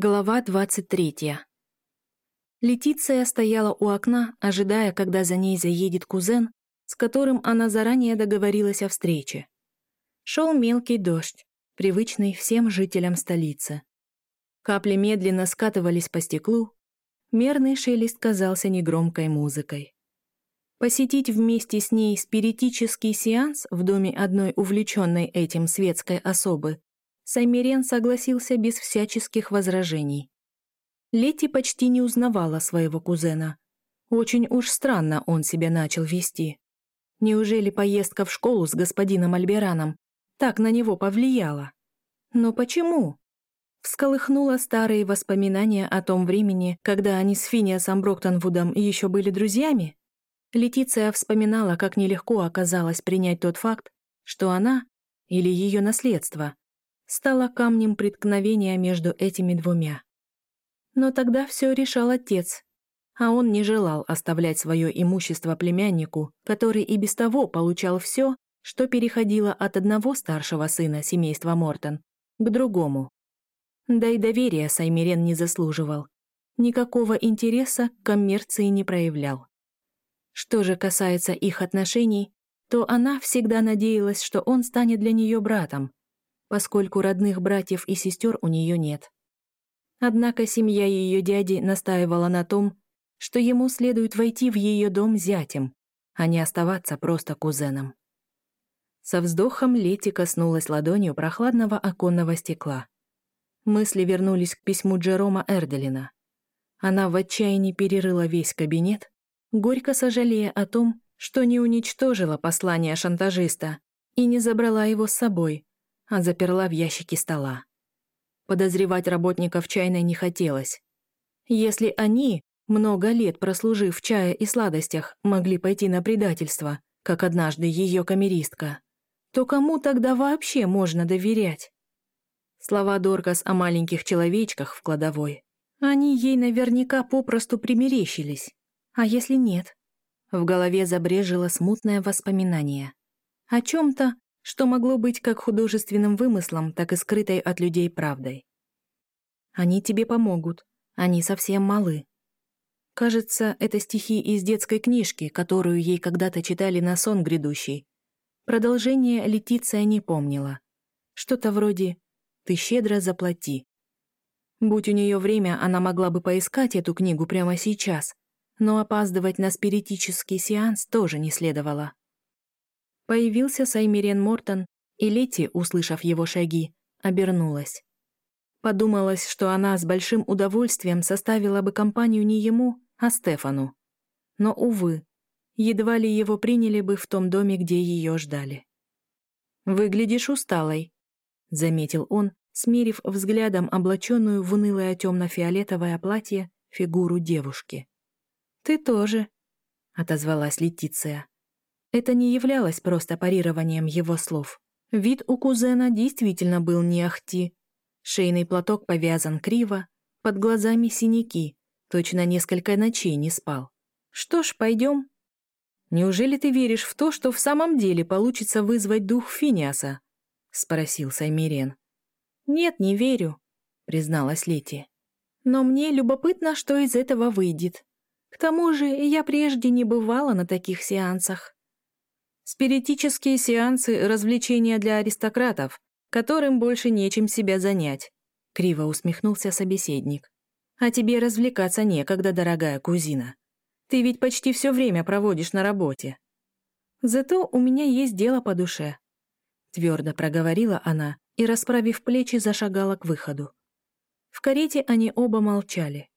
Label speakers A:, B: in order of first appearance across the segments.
A: Глава 23. Летиция стояла у окна, ожидая, когда за ней заедет кузен, с которым она заранее договорилась о встрече. Шел мелкий дождь, привычный всем жителям столицы. Капли медленно скатывались по стеклу, мерный шелест казался негромкой музыкой. Посетить вместе с ней спиритический сеанс в доме одной увлеченной этим светской особы Саймирен согласился без всяческих возражений. Лети почти не узнавала своего кузена. Очень уж странно он себя начал вести. Неужели поездка в школу с господином Альбераном так на него повлияла? Но почему? Всколыхнуло старые воспоминания о том времени, когда они с Финиасом Броктонвудом еще были друзьями? Летиция вспоминала, как нелегко оказалось принять тот факт, что она, или ее наследство, стала камнем преткновения между этими двумя. Но тогда все решал отец, а он не желал оставлять свое имущество племяннику, который и без того получал все, что переходило от одного старшего сына семейства Мортон к другому. Да и доверия Саймирен не заслуживал. Никакого интереса к коммерции не проявлял. Что же касается их отношений, то она всегда надеялась, что он станет для нее братом, поскольку родных братьев и сестер у нее нет. Однако семья ее дяди настаивала на том, что ему следует войти в ее дом зятем, а не оставаться просто кузеном. Со вздохом Лети коснулась ладонью прохладного оконного стекла. Мысли вернулись к письму Джерома Эрделина. Она в отчаянии перерыла весь кабинет, горько сожалея о том, что не уничтожила послание шантажиста и не забрала его с собой, а заперла в ящике стола. Подозревать работников чайной не хотелось. Если они, много лет прослужив в чае и сладостях, могли пойти на предательство, как однажды ее камеристка, то кому тогда вообще можно доверять? Слова Доркас о маленьких человечках в кладовой. Они ей наверняка попросту примерещились. А если нет? В голове забрежило смутное воспоминание. О чем-то, что могло быть как художественным вымыслом, так и скрытой от людей правдой. Они тебе помогут, они совсем малы. Кажется, это стихи из детской книжки, которую ей когда-то читали на сон грядущий. Продолжение Летиция не помнила. Что-то вроде «ты щедро заплати». Будь у нее время, она могла бы поискать эту книгу прямо сейчас, но опаздывать на спиритический сеанс тоже не следовало. Появился Саймирен Мортон, и Лети, услышав его шаги, обернулась. Подумалось, что она с большим удовольствием составила бы компанию не ему, а Стефану. Но, увы, едва ли его приняли бы в том доме, где ее ждали. «Выглядишь усталой», — заметил он, смерив взглядом облаченную в унылое темно-фиолетовое платье фигуру девушки. «Ты тоже», — отозвалась Летиция. Это не являлось просто парированием его слов. Вид у кузена действительно был не ахти. Шейный платок повязан криво, под глазами синяки, точно несколько ночей не спал. Что ж, пойдем. Неужели ты веришь в то, что в самом деле получится вызвать дух Финиаса? Спросил Саймирен. Нет, не верю, призналась Лети. Но мне любопытно, что из этого выйдет. К тому же я прежде не бывала на таких сеансах. Спиритические сеансы — развлечения для аристократов, которым больше нечем себя занять», — криво усмехнулся собеседник. «А тебе развлекаться некогда, дорогая кузина. Ты ведь почти все время проводишь на работе». «Зато у меня есть дело по душе», — твердо проговорила она и, расправив плечи, зашагала к выходу. В карете они оба молчали.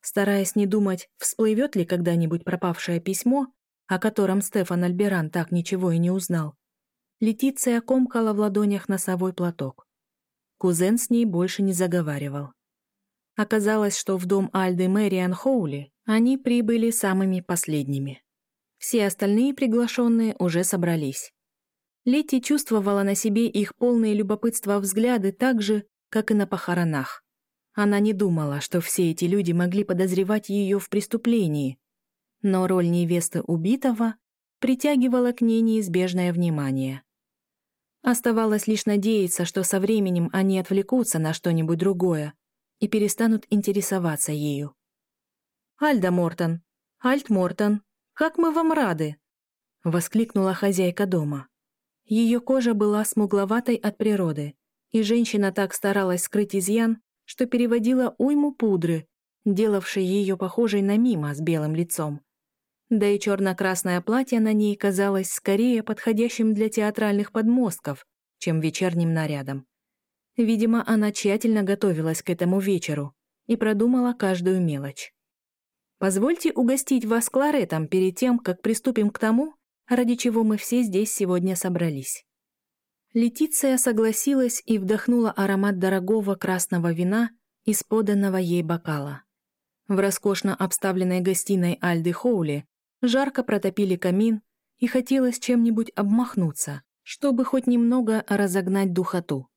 A: Стараясь не думать, всплывет ли когда-нибудь пропавшее письмо, о котором Стефан Альберан так ничего и не узнал, Летиция комкала в ладонях носовой платок. Кузен с ней больше не заговаривал. Оказалось, что в дом Альды Мэриан Хоули они прибыли самыми последними. Все остальные приглашенные уже собрались. Лети чувствовала на себе их полные любопытства взгляды так же, как и на похоронах. Она не думала, что все эти люди могли подозревать ее в преступлении, но роль невесты убитого притягивала к ней неизбежное внимание. Оставалось лишь надеяться, что со временем они отвлекутся на что-нибудь другое, и перестанут интересоваться ею. «Альда Мортон! Альт Мортон! Как мы вам рады!» — воскликнула хозяйка дома. Ее кожа была смугловатой от природы, и женщина так старалась скрыть изъян, что переводила уйму пудры, делавшей ее похожей на мимо с белым лицом. Да и черно-красное платье на ней казалось скорее подходящим для театральных подмостков, чем вечерним нарядом. Видимо, она тщательно готовилась к этому вечеру и продумала каждую мелочь. «Позвольте угостить вас кларетом перед тем, как приступим к тому, ради чего мы все здесь сегодня собрались». Летиция согласилась и вдохнула аромат дорогого красного вина из поданного ей бокала. В роскошно обставленной гостиной Альды Хоули жарко протопили камин, и хотелось чем-нибудь обмахнуться, чтобы хоть немного разогнать духоту.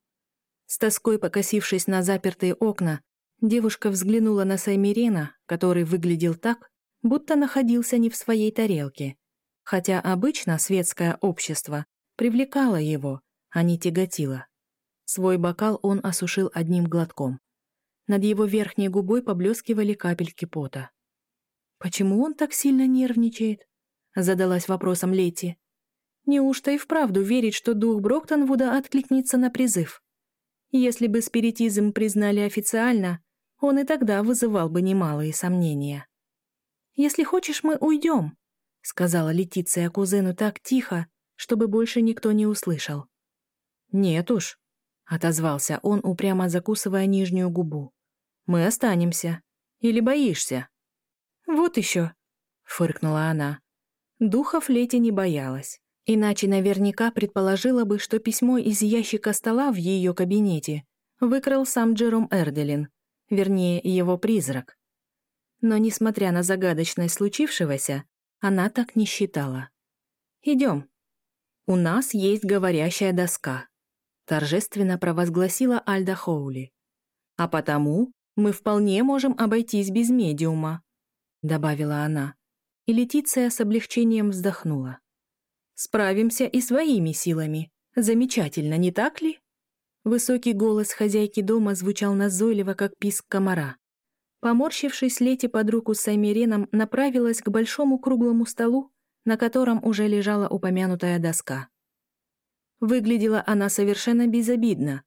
A: С тоской покосившись на запертые окна, девушка взглянула на Саймирена, который выглядел так, будто находился не в своей тарелке, хотя обычно светское общество привлекало его, а не тяготило. Свой бокал он осушил одним глотком. Над его верхней губой поблескивали капельки пота. «Почему он так сильно нервничает?» — задалась вопросом Лети. «Неужто и вправду верит, что дух Броктонвуда откликнется на призыв? Если бы спиритизм признали официально, он и тогда вызывал бы немалые сомнения. «Если хочешь, мы уйдем», — сказала Летиция кузену так тихо, чтобы больше никто не услышал. «Нет уж», — отозвался он, упрямо закусывая нижнюю губу. Мы останемся. Или боишься?» «Вот еще», — фыркнула она. Духов Лети не боялась. Иначе наверняка предположила бы, что письмо из ящика стола в ее кабинете выкрал сам Джером Эрделин, вернее, его призрак. Но, несмотря на загадочность случившегося, она так не считала. «Идем. У нас есть говорящая доска», — торжественно провозгласила Альда Хоули. «А потому мы вполне можем обойтись без медиума», — добавила она. И Летиция с облегчением вздохнула. «Справимся и своими силами. Замечательно, не так ли?» Высокий голос хозяйки дома звучал назойливо, как писк комара. Поморщившись, Лети под руку с Саймиреном направилась к большому круглому столу, на котором уже лежала упомянутая доска. Выглядела она совершенно безобидно,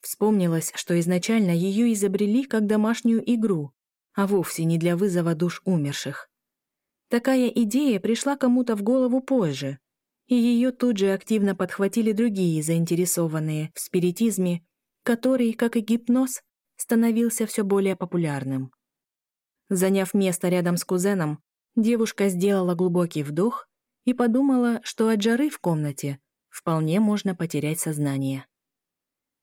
A: Вспомнилось, что изначально ее изобрели как домашнюю игру, а вовсе не для вызова душ умерших. Такая идея пришла кому-то в голову позже, и ее тут же активно подхватили другие заинтересованные в спиритизме, который, как и гипноз, становился все более популярным. Заняв место рядом с кузеном, девушка сделала глубокий вдох и подумала, что от жары в комнате вполне можно потерять сознание.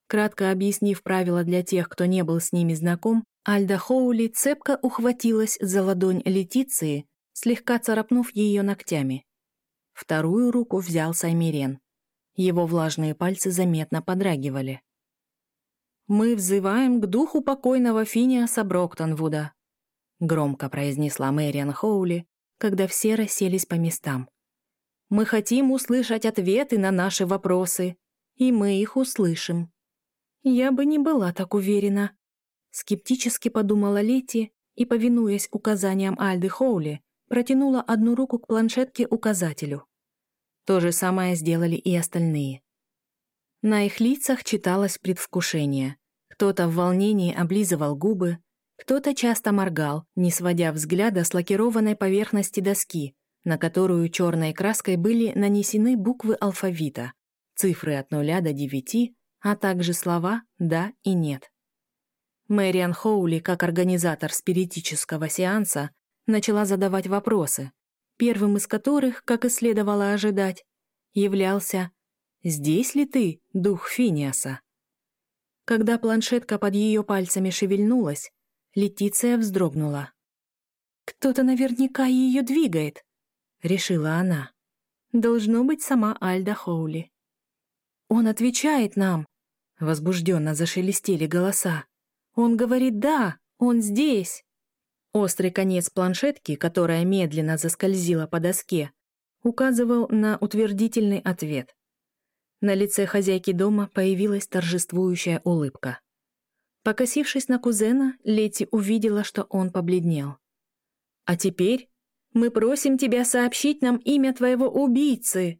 A: Кратко объяснив правила для тех, кто не был с ними знаком, Альда Хоули цепко ухватилась за ладонь Летиции, слегка царапнув ее ногтями. Вторую руку взял Саймирен. Его влажные пальцы заметно подрагивали. «Мы взываем к духу покойного Финиаса Броктонвуда», громко произнесла Мэриан Хоули, когда все расселись по местам. «Мы хотим услышать ответы на наши вопросы, и мы их услышим». «Я бы не была так уверена», — скептически подумала Лети и, повинуясь указаниям Альды Хоули, протянула одну руку к планшетке-указателю. То же самое сделали и остальные. На их лицах читалось предвкушение. Кто-то в волнении облизывал губы, кто-то часто моргал, не сводя взгляда с лакированной поверхности доски, на которую черной краской были нанесены буквы алфавита, цифры от нуля до девяти, а также слова «да» и «нет». Мэриан Хоули, как организатор спиритического сеанса, начала задавать вопросы, первым из которых, как и следовало ожидать, являлся «Здесь ли ты, дух Финиаса?» Когда планшетка под ее пальцами шевельнулась, Летиция вздрогнула. «Кто-то наверняка ее двигает», — решила она. «Должно быть сама Альда Хоули». «Он отвечает нам!» Возбужденно зашелестели голоса. «Он говорит «да», он здесь!» Острый конец планшетки, которая медленно заскользила по доске, указывал на утвердительный ответ. На лице хозяйки дома появилась торжествующая улыбка. Покосившись на кузена, Лети увидела, что он побледнел. «А теперь мы просим тебя сообщить нам имя твоего убийцы!»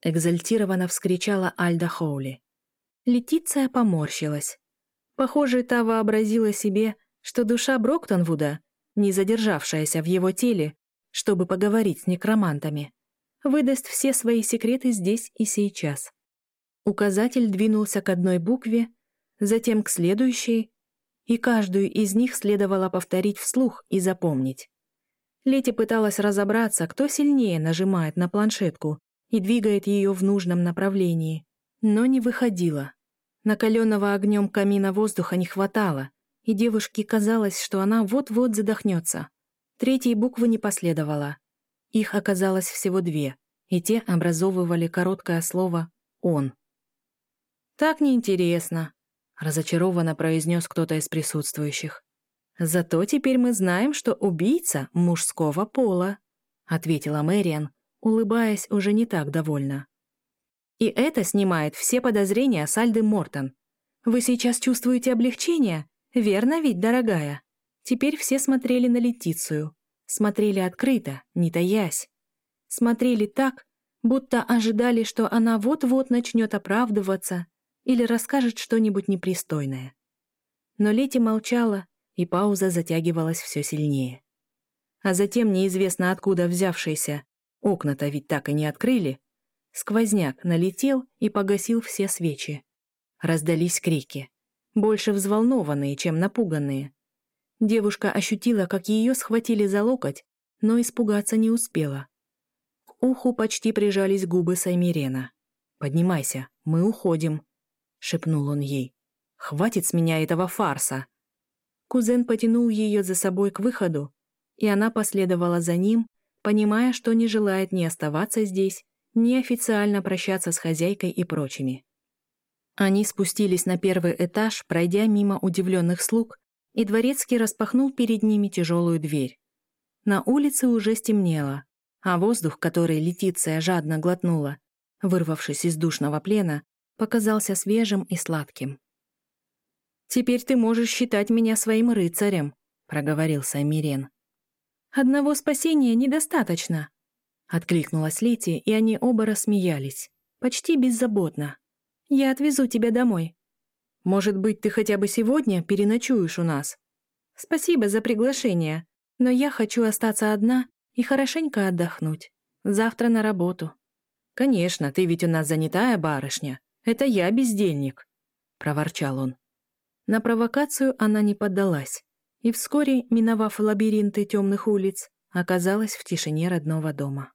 A: Экзальтированно вскричала Альда Хоули. Летиция поморщилась. Похоже, та вообразила себе, что душа Броктонвуда, не задержавшаяся в его теле, чтобы поговорить с некромантами, выдаст все свои секреты здесь и сейчас. Указатель двинулся к одной букве, затем к следующей, и каждую из них следовало повторить вслух и запомнить. Лети пыталась разобраться, кто сильнее нажимает на планшетку и двигает ее в нужном направлении, но не выходила. Накаленного огнем камина воздуха не хватало, и девушке казалось, что она вот-вот задохнется. Третьей буквы не последовало. Их оказалось всего две, и те образовывали короткое слово «он». «Так неинтересно», — разочарованно произнес кто-то из присутствующих. «Зато теперь мы знаем, что убийца мужского пола», — ответила Мэриан, улыбаясь уже не так довольно. И это снимает все подозрения с Альды Мортон. Вы сейчас чувствуете облегчение? Верно ведь, дорогая? Теперь все смотрели на Летицию. Смотрели открыто, не таясь. Смотрели так, будто ожидали, что она вот-вот начнет оправдываться или расскажет что-нибудь непристойное. Но Лети молчала, и пауза затягивалась все сильнее. А затем, неизвестно откуда взявшиеся, окна-то ведь так и не открыли, Сквозняк налетел и погасил все свечи. Раздались крики. Больше взволнованные, чем напуганные. Девушка ощутила, как ее схватили за локоть, но испугаться не успела. К уху почти прижались губы Саймирена. «Поднимайся, мы уходим», — шепнул он ей. «Хватит с меня этого фарса!» Кузен потянул ее за собой к выходу, и она последовала за ним, понимая, что не желает ни оставаться здесь, неофициально прощаться с хозяйкой и прочими. Они спустились на первый этаж, пройдя мимо удивленных слуг, и дворецкий распахнул перед ними тяжелую дверь. На улице уже стемнело, а воздух, который Летиция жадно глотнула, вырвавшись из душного плена, показался свежим и сладким. «Теперь ты можешь считать меня своим рыцарем», — проговорился Мирен. «Одного спасения недостаточно», Откликнулась Лети, и они оба рассмеялись. Почти беззаботно. «Я отвезу тебя домой». «Может быть, ты хотя бы сегодня переночуешь у нас?» «Спасибо за приглашение, но я хочу остаться одна и хорошенько отдохнуть. Завтра на работу». «Конечно, ты ведь у нас занятая барышня. Это я бездельник», — проворчал он. На провокацию она не поддалась, и вскоре, миновав лабиринты темных улиц, оказалась в тишине родного дома.